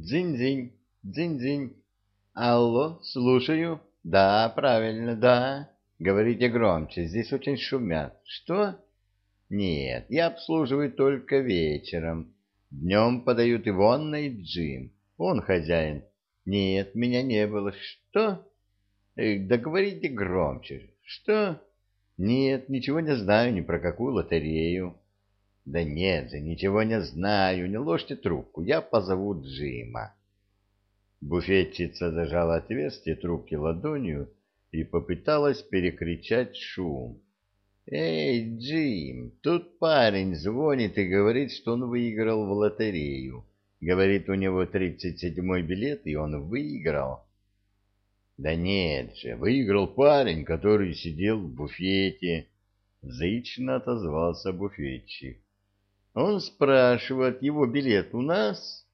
Дзынь-дзынь, дзынь-дзынь. Алло, слушаю. Да, правильно, да. Говорите громче, здесь очень шумят. Что? Нет, я обслуживаю только вечером. Днем подают Ивонна и Джим. Он хозяин. Нет, меня не было. Что? Да говорите громче. Что? Нет, ничего не знаю ни про какую лотерею. Да нет же, ничего не знаю, не ложьте трубку, я позову Джима. Буфетчица зажала отверстие трубки ладонью и попыталась перекричать шум. «Эй, Джим, тут парень звонит и говорит, что он выиграл в лотерею. Говорит, у него тридцать седьмой билет, и он выиграл». «Да нет же, выиграл парень, который сидел в буфете», — зычно отозвался буфетчик. Он спрашивает, его билет у нас?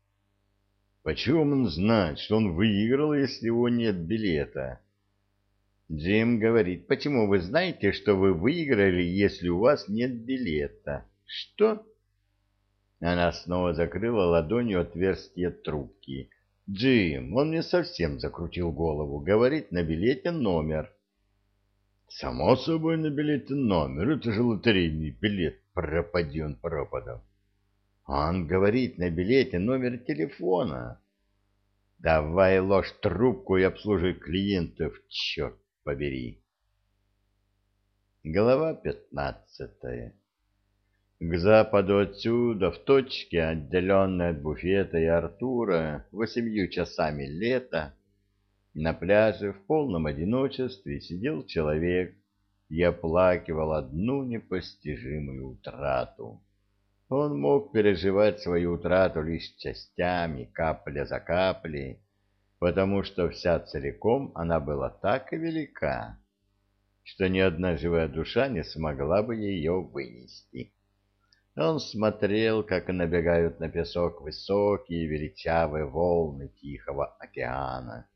Почему он знает, что он выиграл, если у него нет билета? Джим говорит, почему вы знаете, что вы выиграли, если у вас нет билета? Что? Она снова закрыла ладонью отверстие трубки. Джим, он мне совсем закрутил голову. Говорит, на билете номер. Само собой на билете номер. Это же лотерейный билет. Пропади он пропадом. Он говорит на билете номер телефона. Давай ложь трубку и обслуживай клиентов, черт побери. Глава пятнадцатая. К западу отсюда, в точке, отделенной от буфета и Артура, восемью часами лета, на пляже в полном одиночестве сидел человек и оплакивал одну непостижимую утрату. Он мог переживать свою утрату лишь частями, капля за каплей, потому что вся целиком она была так велика, что ни одна живая душа не смогла бы ее вынести. Он смотрел, как набегают на песок высокие величавые волны Тихого океана,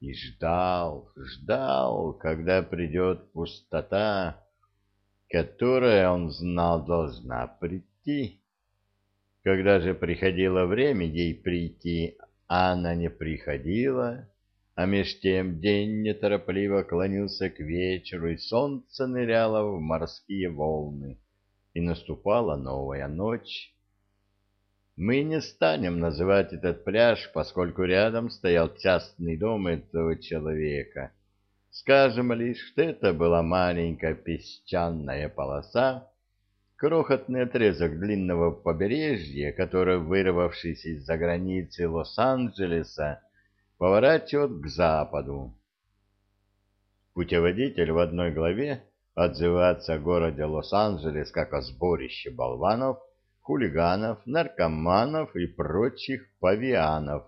и ждал, ждал, когда придет пустота, которая, он знал, должна прийти. Когда же приходило время ей прийти, она не приходила, а меж тем день неторопливо клонился к вечеру, и солнце ныряло в морские волны, и наступала новая ночь. Мы не станем называть этот пляж, поскольку рядом стоял частный дом этого человека. Скажем лишь, что это была маленькая песчаная полоса, крохотный отрезок длинного побережья, который, вырвавшись из-за границы Лос-Анджелеса, поворачивает к западу. Путеводитель в одной главе отзывается о городе Лос-Анджелес как о сборище болванов, хулиганов, наркоманов и прочих павианов,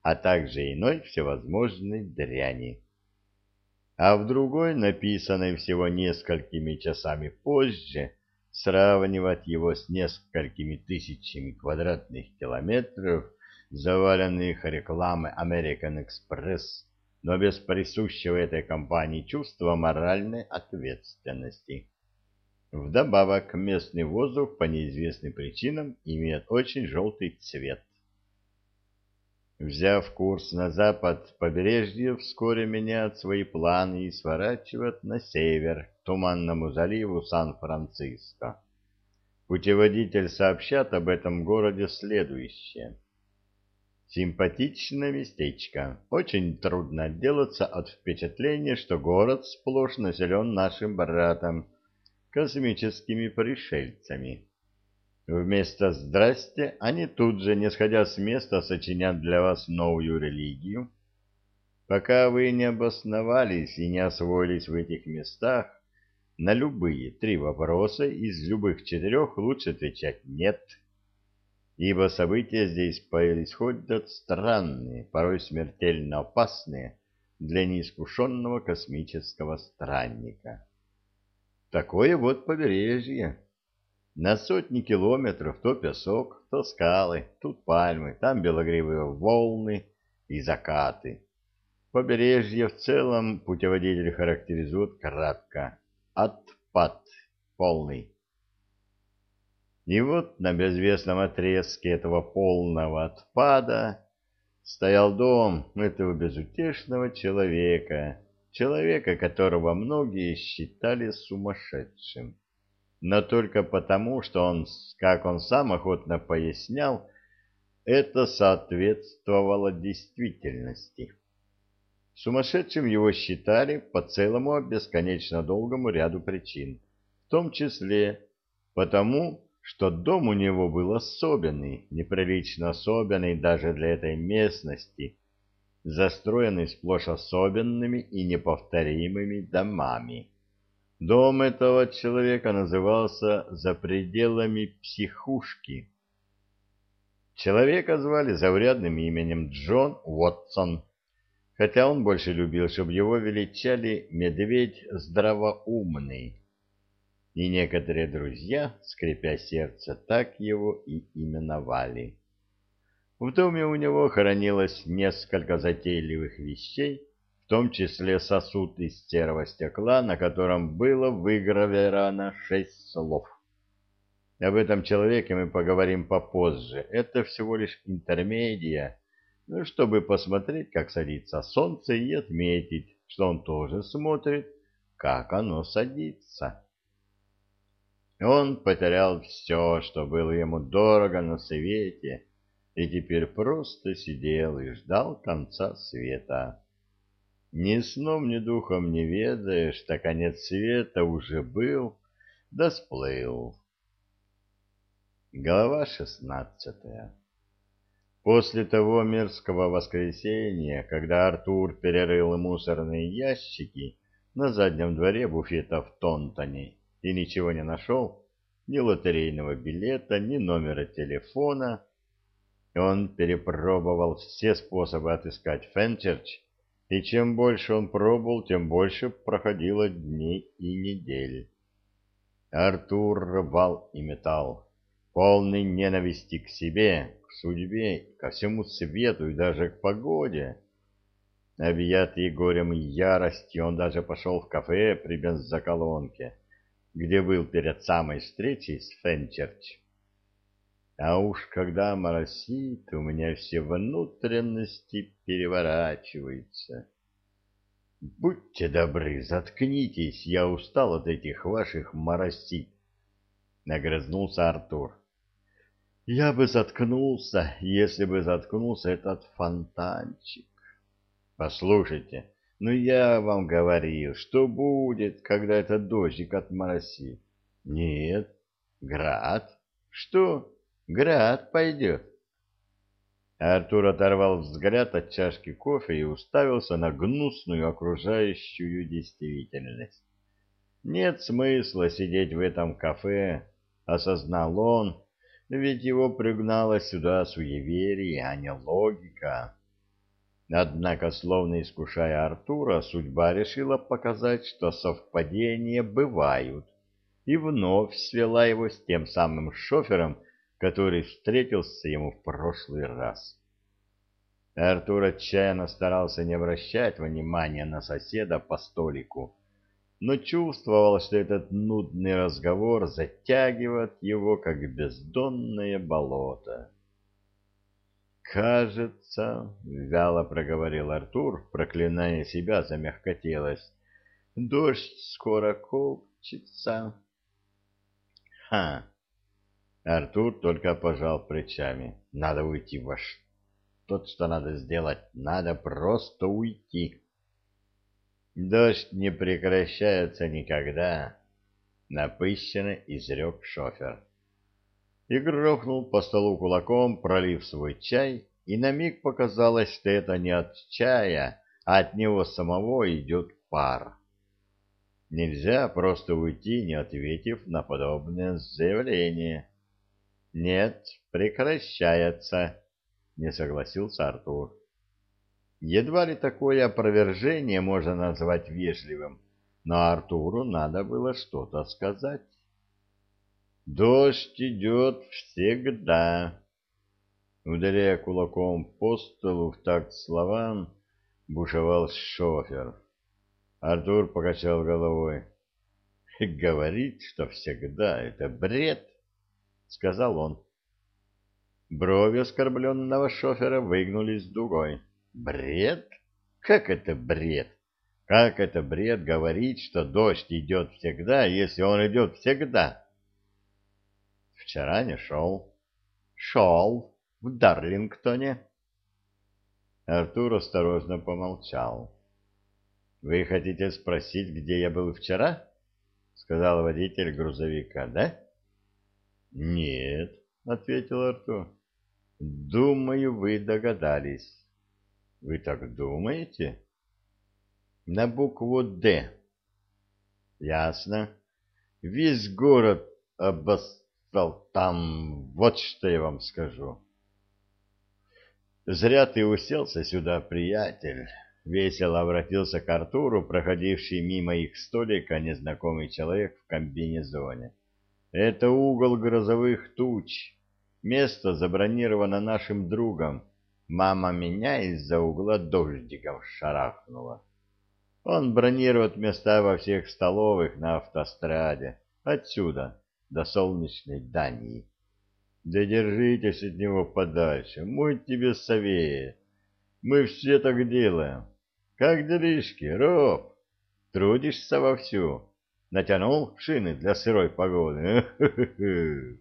а также иной всевозможной дряни. А в другой, написанной всего несколькими часами позже, сравнивать его с несколькими тысячами квадратных километров, заваленных рекламой American Express, но без присущего этой компании чувства моральной ответственности. Вдобавок, местный воздух по неизвестным причинам имеет очень желтый цвет. Взяв курс на запад, побережье вскоре меняет свои планы и сворачивает на север, к Туманному заливу Сан-Франциско. Путеводитель сообщат об этом городе следующее. Симпатичное местечко. Очень трудно отделаться от впечатления, что город сплошь населен нашим братом, космическими пришельцами. Вместо «здрасте» они тут же, не сходя с места, сочинят для вас новую религию. Пока вы не обосновались и не освоились в этих местах, на любые три вопроса из любых четырех лучше отвечать «нет», ибо события здесь происходят странные, порой смертельно опасные для неискушенного космического странника. Такое вот побережье. На сотни километров то песок, то скалы, тут пальмы, там белогривые волны и закаты. Побережье в целом путеводитель характеризует кратко. Отпад полный. И вот на безвестном отрезке этого полного отпада стоял дом этого безутешного человека, человека, которого многие считали сумасшедшим. Но только потому, что он, как он сам охотно пояснял, это соответствовало действительности. Сумасшедшим его считали по целому бесконечно долгому ряду причин, в том числе потому, что дом у него был особенный, неприлично особенный даже для этой местности, застроенный сплошь особенными и неповторимыми домами. Дом этого человека назывался «За пределами психушки». Человека звали заурядным именем Джон Уотсон, хотя он больше любил, чтобы его величали «Медведь здравоумный» и некоторые друзья, скрипя сердце, так его и именовали. В доме у него хранилось несколько затейливых вещей, в том числе сосуд из серого стекла, на котором было выгравировано шесть слов. Об этом человеке мы поговорим попозже. Это всего лишь интермедия, ну, чтобы посмотреть, как садится солнце, и отметить, что он тоже смотрит, как оно садится. Он потерял все, что было ему дорого на свете, и теперь просто сидел и ждал конца света. Ни сном, ни духом не ведая, что конец света уже был, да сплыл. Глава шестнадцатая После того мерзкого воскресенья, когда Артур перерыл мусорные ящики на заднем дворе буфета в Тонтоне и ничего не нашел, ни лотерейного билета, ни номера телефона. Он перепробовал все способы отыскать Фенчерч, и чем больше он пробовал, тем больше проходило дней и недель. Артур рвал и металл, полный ненависти к себе, к судьбе, ко всему свету и даже к погоде. Объятый горем и яростью, он даже пошел в кафе при бензоколонке где был перед самой встречей с Фенчерч. А уж когда моросит, у меня все внутренности переворачиваются. Будьте добры, заткнитесь, я устал от этих ваших моросит. Нагрызнулся Артур. Я бы заткнулся, если бы заткнулся этот фонтанчик. Послушайте, ну, я вам говорил, что будет, когда этот дождик отморосит. Нет, град. Что? Град пойдет. Артур оторвал взгляд от чашки кофе и уставился на гнусную окружающую действительность. Нет смысла сидеть в этом кафе, осознал он, ведь его пригнало сюда суеверие, а не логика. Однако, словно искушая Артура, судьба решила показать, что совпадения бывают, и вновь свела его с тем самым шофером, который встретился ему в прошлый раз. Артур отчаянно старался не обращать внимания на соседа по столику, но чувствовал, что этот нудный разговор затягивает его, как бездонное болото. «Кажется, — вяло проговорил Артур, проклиная себя за мягкотелость, — дождь скоро копчится». «Ха!» Артур только пожал плечами. «Надо уйти во Тот, что надо сделать, надо просто уйти». «Дождь не прекращается никогда», — напыщенно изрек шофер и грохнул по столу кулаком, пролив свой чай, и на миг показалось, что это не от чая, а от него самого идет пар. Нельзя просто уйти, не ответив на подобное заявление. «Нет, прекращается», — не согласился Артур. Едва ли такое опровержение можно назвать вежливым, но Артуру надо было что-то сказать. Дождь идет всегда. Ударяя кулаком по столу в такт словам, бушевал шофер. Артур покачал головой. «Говорит, что всегда это бред», — сказал он. Брови оскорбленного шофера выгнулись дугой. Бред? Как это бред? Как это бред говорить, что дождь идет всегда, если он идет всегда? Вчера не шел. Шел в Дарлингтоне. Артур осторожно помолчал. «Вы хотите спросить, где я был вчера?» — сказал водитель грузовика, да? «Нет», — ответил Артур. «Думаю, вы догадались». «Вы так думаете?» «На букву «Д». «Ясно. Весь город обоссал там, вот что я вам скажу». «Зря ты уселся сюда, приятель», — весело обратился к Артуру, проходивший мимо их столика незнакомый человек в комбинезоне. «Это угол грозовых туч. Место забронировано нашим другом. Мама меня из-за угла дождиком шарахнула. Он бронирует места во всех столовых на автостраде. Отсюда, до солнечной Дании». Да держитесь от него подальше, мой тебе совет. Мы все так делаем. Как делишки, Роб? Трудишься вовсю? Натянул шины для сырой погоды?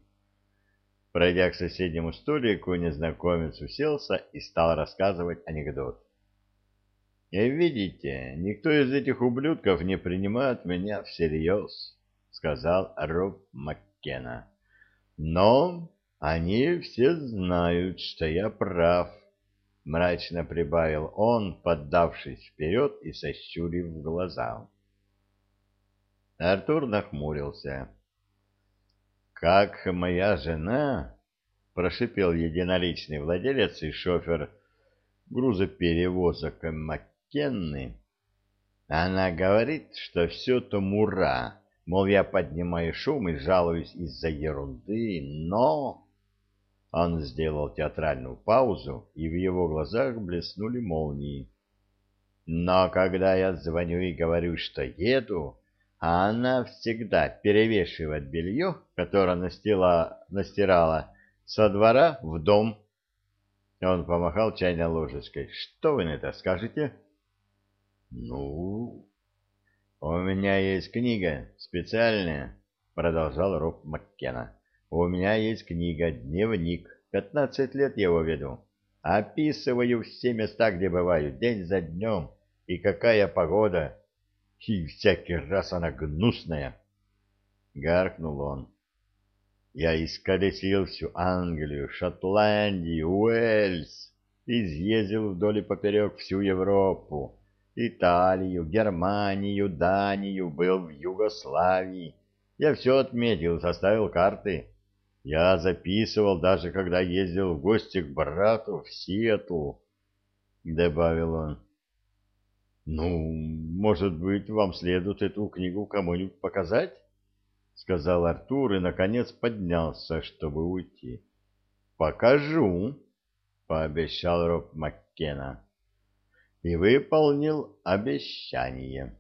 Пройдя к соседнему столику, незнакомец уселся и стал рассказывать анекдот. И видите, никто из этих ублюдков не принимает меня всерьез, — сказал Роб Маккена. Но они все знают, что я прав, — мрачно прибавил он, поддавшись вперед и сощурив глаза. Артур нахмурился. — Как моя жена, — прошипел единоличный владелец и шофер грузоперевозок Маккенны, — она говорит, что все то мура, мол, я поднимаю шум и жалуюсь из-за ерунды, но... Он сделал театральную паузу, и в его глазах блеснули молнии. Но когда я звоню и говорю, что еду, а она всегда перевешивает белье, которое настила, настирала со двора в дом. Он помахал чайной ложечкой. Что вы на это скажете? Ну, у меня есть книга специальная, продолжал Роб Маккена. У меня есть книга «Дневник». Пятнадцать лет его веду. Описываю все места, где бываю, день за днем. И какая погода. И всякий раз она гнусная. Гаркнул он. Я исколесил всю Англию, Шотландию, Уэльс. Изъездил вдоль и поперек всю Европу. Италию, Германию, Данию, был в Югославии. Я все отметил, составил карты. Я записывал даже, когда ездил в гости к брату в Сиэтл, — добавил он. — Ну, может быть, вам следует эту книгу кому-нибудь показать? — сказал Артур и, наконец, поднялся, чтобы уйти. — Покажу, — пообещал Роб Маккена. И выполнил обещание.